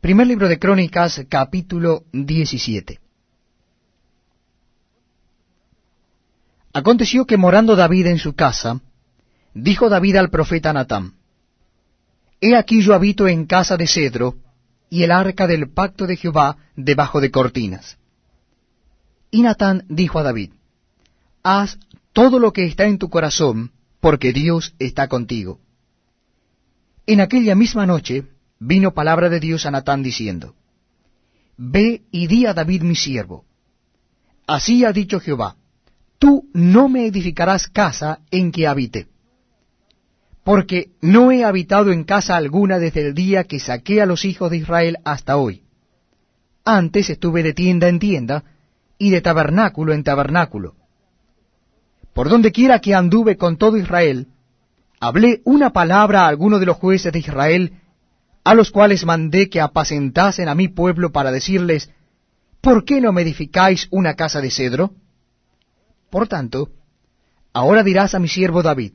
Primer libro de Crónicas, capítulo 17. Aconteció que morando David en su casa, dijo David al profeta Natán, He aquí yo habito en casa de cedro, y el arca del pacto de Jehová debajo de cortinas. Y Natán dijo a David, Haz todo lo que está en tu corazón, porque Dios está contigo. En aquella misma noche vino palabra de Dios a Natán diciendo, Ve y di a David mi siervo. Así ha dicho Jehová, tú no me edificarás casa en que habite, porque no he habitado en casa alguna desde el día que saqué a los hijos de Israel hasta hoy. Antes estuve de tienda en tienda y de tabernáculo en tabernáculo. Por donde quiera que anduve con todo Israel, hablé una palabra a alguno de los jueces de Israel, a los cuales mandé que apacentasen a mi pueblo para decirles, ¿por qué no me edificáis una casa de cedro? Por tanto, ahora dirás a mi siervo David,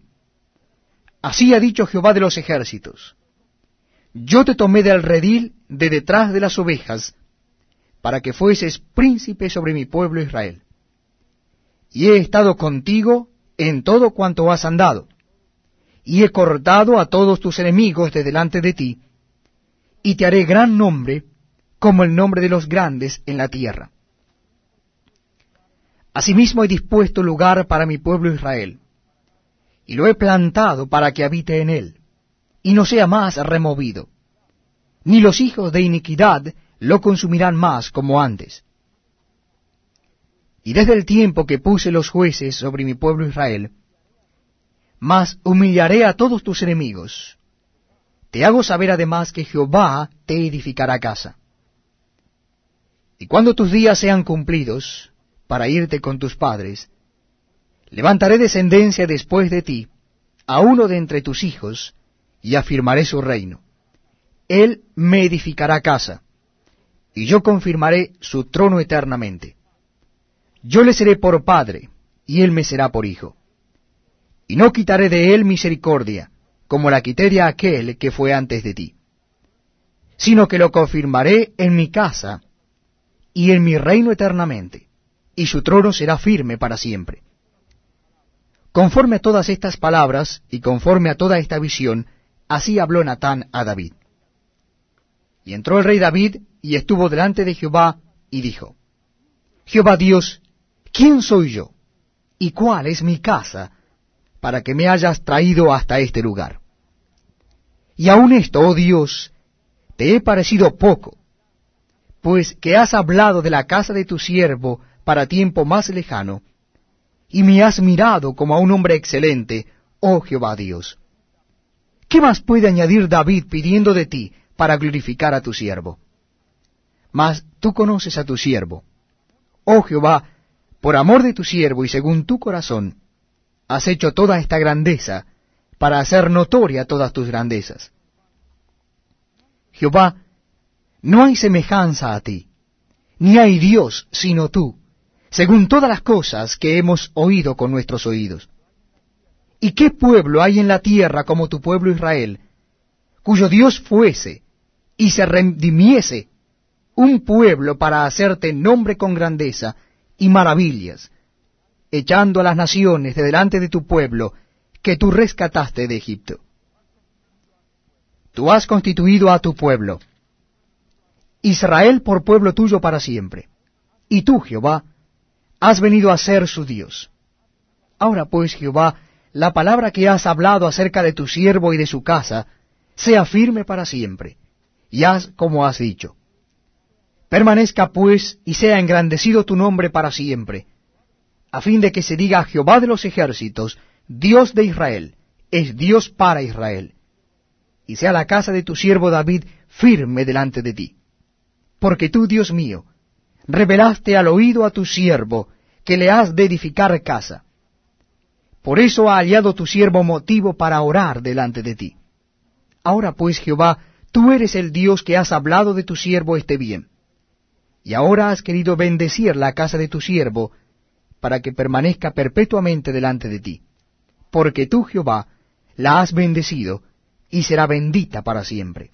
Así ha dicho Jehová de los ejércitos, Yo te tomé del redil de detrás de las ovejas, para que fueses príncipe sobre mi pueblo Israel. Y he estado contigo en todo cuanto has andado, y he cortado a todos tus enemigos de delante de ti, y te haré gran nombre, como el nombre de los grandes en la tierra. Asimismo he dispuesto lugar para mi pueblo Israel, y lo he plantado para que habite en él, y no sea más removido. Ni los hijos de iniquidad lo consumirán más como antes. Y desde el tiempo que puse los jueces sobre mi pueblo Israel, mas humillaré a todos tus enemigos. Te hago saber además que Jehová te edificará casa. Y cuando tus días sean cumplidos, para irte con tus padres, Levantaré descendencia después de ti, a uno de entre tus hijos, y afirmaré su reino. Él me edificará casa, y yo confirmaré su trono eternamente. Yo le seré por padre, y él me será por hijo. Y no quitaré de él misericordia, como la quité de aquel que fue antes de ti, sino que lo confirmaré en mi casa y en mi reino eternamente, y su trono será firme para siempre. Conforme a todas estas palabras y conforme a toda esta visión, así habló Natán a David. Y entró el rey David y estuvo delante de Jehová y dijo, Jehová Dios, ¿quién soy yo? ¿Y cuál es mi casa para que me hayas traído hasta este lugar? Y aun esto, oh Dios, te he parecido poco, pues que has hablado de la casa de tu siervo para tiempo más lejano, y me has mirado como a un hombre excelente, oh Jehová Dios. ¿Qué más puede añadir David pidiendo de ti para glorificar a tu siervo? Mas tú conoces a tu siervo. Oh Jehová, por amor de tu siervo y según tu corazón, has hecho toda esta grandeza para hacer notoria todas tus grandezas. Jehová, no hay semejanza a ti, ni hay Dios sino tú, según todas las cosas que hemos oído con nuestros oídos. ¿Y qué pueblo hay en la tierra como tu pueblo Israel, cuyo Dios fuese y se redimiese un pueblo para hacerte nombre con grandeza y maravillas, echando a las naciones de delante de tu pueblo que tú rescataste de Egipto? Tú has constituido a tu pueblo, Israel por pueblo tuyo para siempre. Y tú, Jehová, has venido a ser su Dios. Ahora pues, Jehová, la palabra que has hablado acerca de tu siervo y de su casa, sea firme para siempre, y haz como has dicho. Permanezca pues y sea engrandecido tu nombre para siempre, a fin de que se diga Jehová de los ejércitos, Dios de Israel, es Dios para Israel, y sea la casa de tu siervo David firme delante de ti. Porque tú, Dios mío, revelaste al oído a tu siervo que le has de edificar casa. Por eso ha hallado tu siervo motivo para orar delante de ti. Ahora pues, Jehová, tú eres el Dios que has hablado de tu siervo este bien. Y ahora has querido bendecir la casa de tu siervo, para que permanezca perpetuamente delante de ti. Porque tú, Jehová, la has bendecido, y será bendita para siempre.